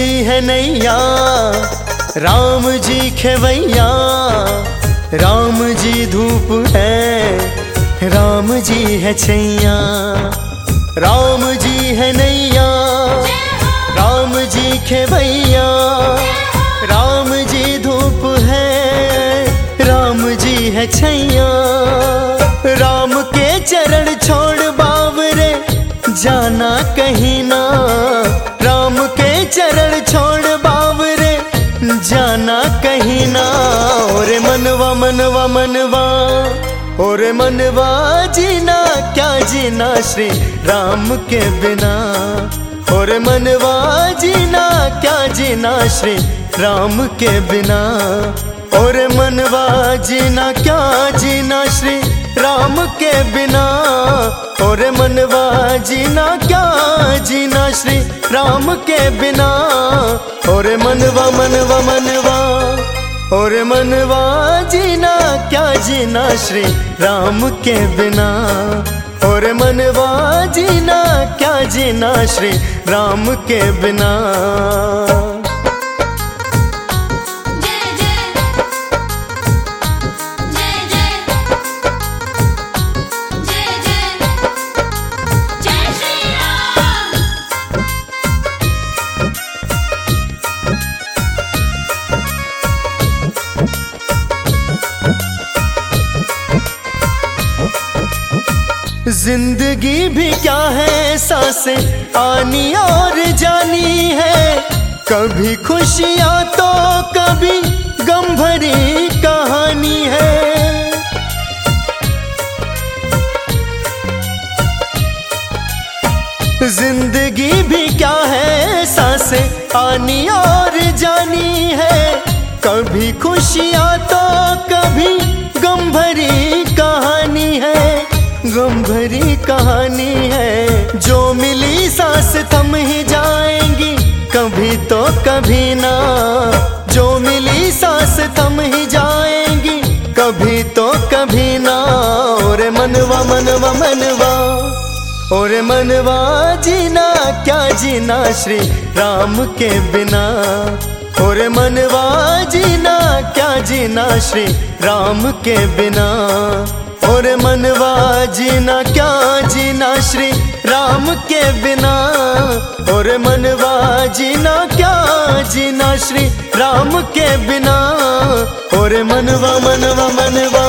जी है नैया, राम जी खेवैया, राम जी धूप है, राम जी है छैया, राम जी है नैया, राम जी खेवैया। चरण छोड़ बावरे, जाना कहीं ना। और मनवा मनवा मनवा। और मनवा जीना, क्या जीना श्री राम के बिना। और मनवा जीना, क्या जीना श्री राम के बिना। और मनवा जीना, क्या जीना श्री राम के बिना। और मनवा जीना, क्या जीना श्री राम के बिना। और मनवा मनवा मनवा। और मनवा जीना, क्या जीना श्री राम के बिना। और मनवा जीना, क्या जीना श्री राम के बिना। ज़िंदगी भी क्या है साँसें आनी और जानी है। कभी खुशियाँ तो कभी गम भरी कहानी है। ज़िंदगी भी क्या है साँसें आनी और जानी है। कभी खुशियाँ तो कभी गम भरी कहानी है। गम भरी कहानी है। जो मिली सांस थम ही जाएँगी, कभी तो कभी ना। जो मिली सांस थम ही जाएँगी, कभी तो कभी ना। और मनवा मनवा मनवा और मनवा जीना, क्या जीना श्री राम के बिना। और मनवा जीना, क्या जीना श्री राम के बिना। और मनवा जीना, क्या जीना श्री राम के बिना? और मनवा जीना, क्या जीना श्री राम के बिना? और मनवा मनवा मनवा,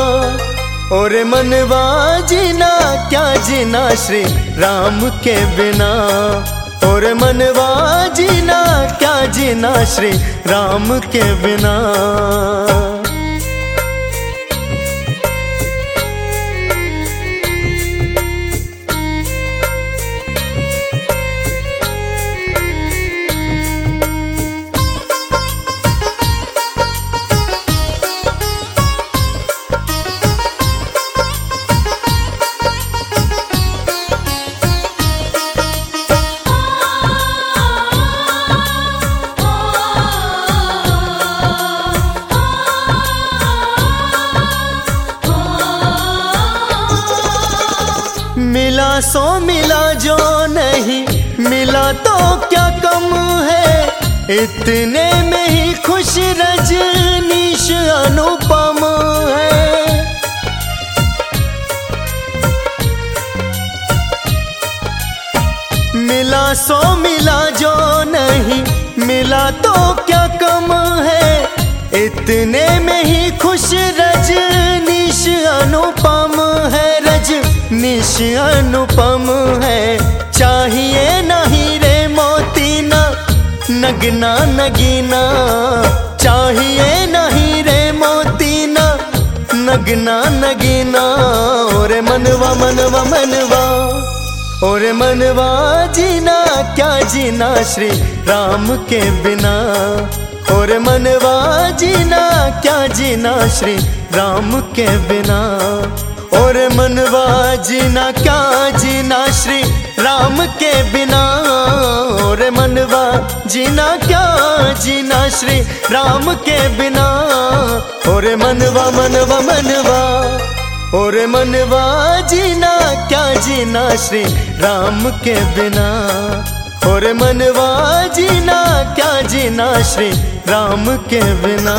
और मनवा जीना, क्या जीना श्री राम के बिना? और मनवा जीना, क्या जीना श्री राम के बिना? सो मिला जो नहीं, मिला तो क्या कम है? इतने में ही खुश रजनीश अनुपम है। मिला सो मिला जो नहीं, मिला तो क्या कम है? इतने में ही खुश रजनीश अनुपम है। रजनीश अनुपम नगना नगीना, चाहिए नहीं रे मोतीना। नगना नगीना और मनवा मनवा मनवा। और मनवा जीना, क्या जीना श्री राम के बिना? और मनवा जीना, क्या जीना श्री राम के बिना? और मनवा जीना क्या जीना? श्री राम के बिना। और मनवा जीना क्या जीना? श्री राम के बिना। और मनवा मनवा मनवा। और मनवा जीना क्या जीना? श्री राम के बिना। और मनवा जीना क्या जीना? श्री राम के बिना।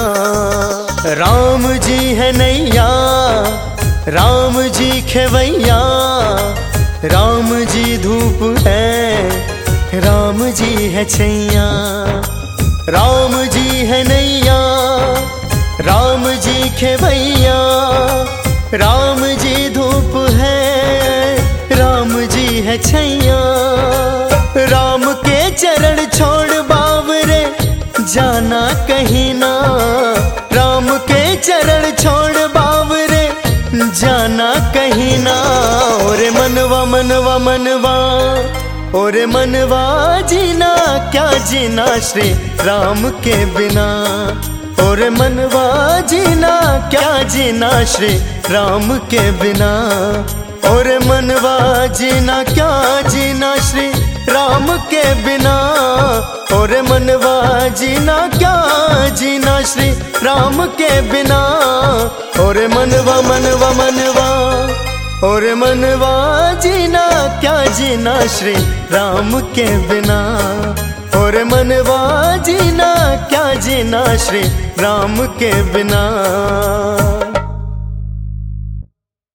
राम जी है नैया राम जी खेवैया, राम जी धूप है, राम जी है छैया, राम जी है नैया, राम जी खेवैया, राम जी धूप है, राम जी है छैया। राम के चरण छोड़ बावरे, जाना कहीं ना, राम के चरण छोड़ जाना कहीं ना। और मनवा मनवा मनवा। और मनवा जीना, क्या जीना श्री राम के बिना। और मनवा जीना, क्या जीना श्री राम के बिना। और मनवा जीना, क्या जीना श्री राम के बिना। और मनवा जीना, क्या जीना श्री राम के बिना। और मनवा मनवा मनवा। और मनवा, जीना, क्या जीना श्री राम के बिना। और मनवा, जीना, क्या जीना श्री राम के बिना।